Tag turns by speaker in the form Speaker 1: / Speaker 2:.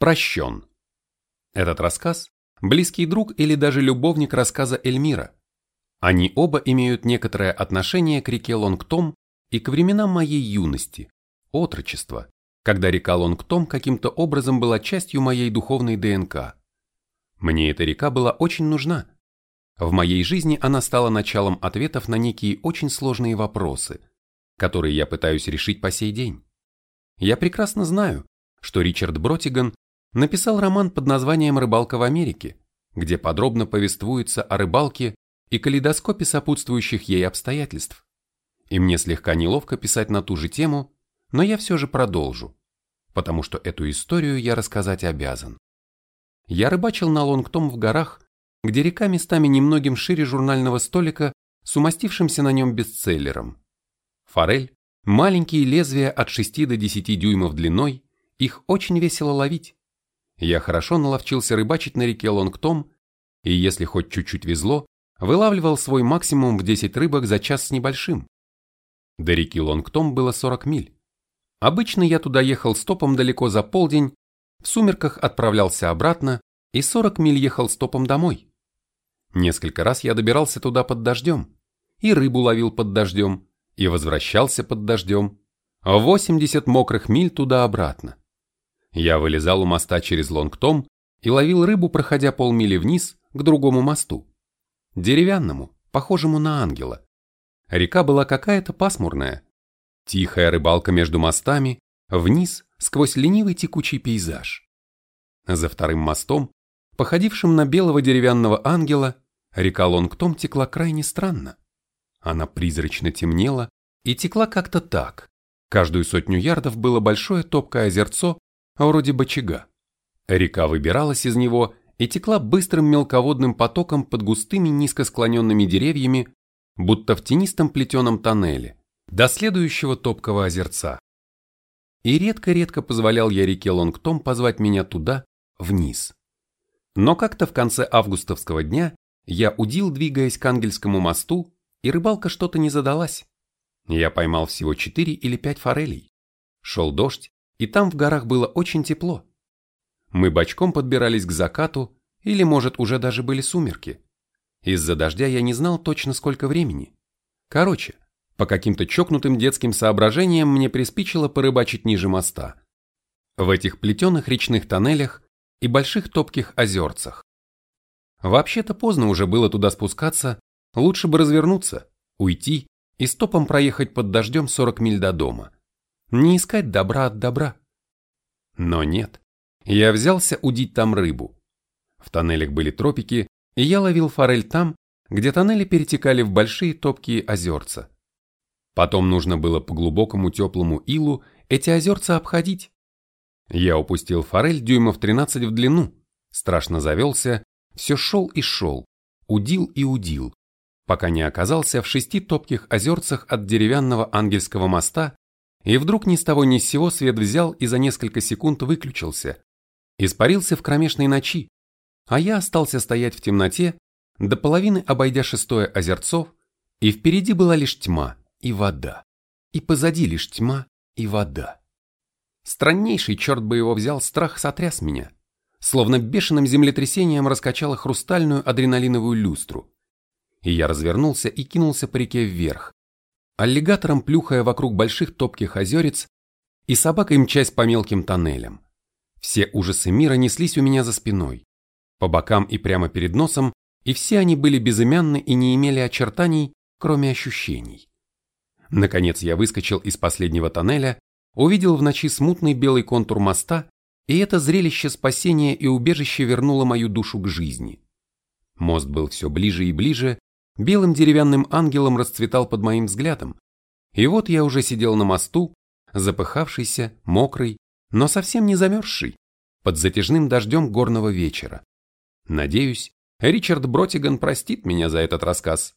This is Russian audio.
Speaker 1: Прощен. Этот рассказ – близкий друг или даже любовник рассказа Эльмира. Они оба имеют некоторое отношение к реке Лонгтом и к временам моей юности, отрочества, когда река Лонгтом каким-то образом была частью моей духовной ДНК. Мне эта река была очень нужна. В моей жизни она стала началом ответов на некие очень сложные вопросы, которые я пытаюсь решить по сей день. Я прекрасно знаю, что Ричард Бротиган написал роман под названием «Рыбалка в Америке», где подробно повествуется о рыбалке и калейдоскопе сопутствующих ей обстоятельств. И мне слегка неловко писать на ту же тему, но я все же продолжу, потому что эту историю я рассказать обязан. Я рыбачил на Лонгтом в горах, где река местами немногим шире журнального столика с умастившимся на нем бестселлером. Форель, маленькие лезвия от 6 до 10 дюймов длиной, их очень весело ловить. Я хорошо наловчился рыбачить на реке Лонгтом, и если хоть чуть-чуть везло, вылавливал свой максимум в 10 рыбок за час с небольшим. До реки Лонгтом было 40 миль. Обычно я туда ехал стопом далеко за полдень, в сумерках отправлялся обратно и 40 миль ехал стопом домой. Несколько раз я добирался туда под дождем, и рыбу ловил под дождем, и возвращался под дождем. 80 мокрых миль туда-обратно. Я вылезал у моста через Лонгтом и ловил рыбу, проходя полмили вниз к другому мосту. Деревянному, похожему на ангела. Река была какая-то пасмурная. Тихая рыбалка между мостами, вниз, сквозь ленивый текучий пейзаж. За вторым мостом, походившим на белого деревянного ангела, река Лонгтом текла крайне странно. Она призрачно темнела и текла как-то так. Каждую сотню ярдов было большое топкое озерцо вроде бочага. Река выбиралась из него и текла быстрым мелководным потоком под густыми низко склоненными деревьями, будто в тенистом плетеном тоннеле, до следующего топкого озерца. И редко-редко позволял я реке Лонгтом позвать меня туда, вниз. Но как-то в конце августовского дня я удил, двигаясь к Ангельскому мосту, и рыбалка что-то не задалась. Я поймал всего четыре или пять форелей. Шел дождь, и там в горах было очень тепло. Мы бочком подбирались к закату, или, может, уже даже были сумерки. Из-за дождя я не знал точно сколько времени. Короче, по каким-то чокнутым детским соображениям мне приспичило порыбачить ниже моста. В этих плетеных речных тоннелях и больших топких озерцах. Вообще-то поздно уже было туда спускаться, лучше бы развернуться, уйти и стопом проехать под дождем 40 миль до дома не искать добра от добра. Но нет, я взялся удить там рыбу. В тоннелях были тропики, и я ловил форель там, где тоннели перетекали в большие топкие озерца. Потом нужно было по глубокому теплому илу эти озерца обходить. Я упустил форель дюймов 13 в длину, страшно завелся, все шел и шел, удил и удил, пока не оказался в шести топких озерцах от деревянного ангельского моста, и вдруг ни с того ни с сего свет взял и за несколько секунд выключился. Испарился в кромешной ночи, а я остался стоять в темноте, до половины обойдя шестое озерцо, и впереди была лишь тьма и вода, и позади лишь тьма и вода. Страннейший черт бы его взял, страх сотряс меня, словно бешеным землетрясением раскачало хрустальную адреналиновую люстру. И я развернулся и кинулся по реке вверх, аллигатором плюхая вокруг больших топких озерец и собакой мчась по мелким тоннелям. Все ужасы мира неслись у меня за спиной, по бокам и прямо перед носом, и все они были безымянны и не имели очертаний, кроме ощущений. Наконец я выскочил из последнего тоннеля, увидел в ночи смутный белый контур моста, и это зрелище спасения и убежища вернуло мою душу к жизни. Мост был все ближе и ближе, белым деревянным ангелом расцветал под моим взглядом. И вот я уже сидел на мосту, запыхавшийся, мокрый, но совсем не замерзший, под затяжным дождем горного вечера. Надеюсь, Ричард Бротиган простит меня за этот рассказ.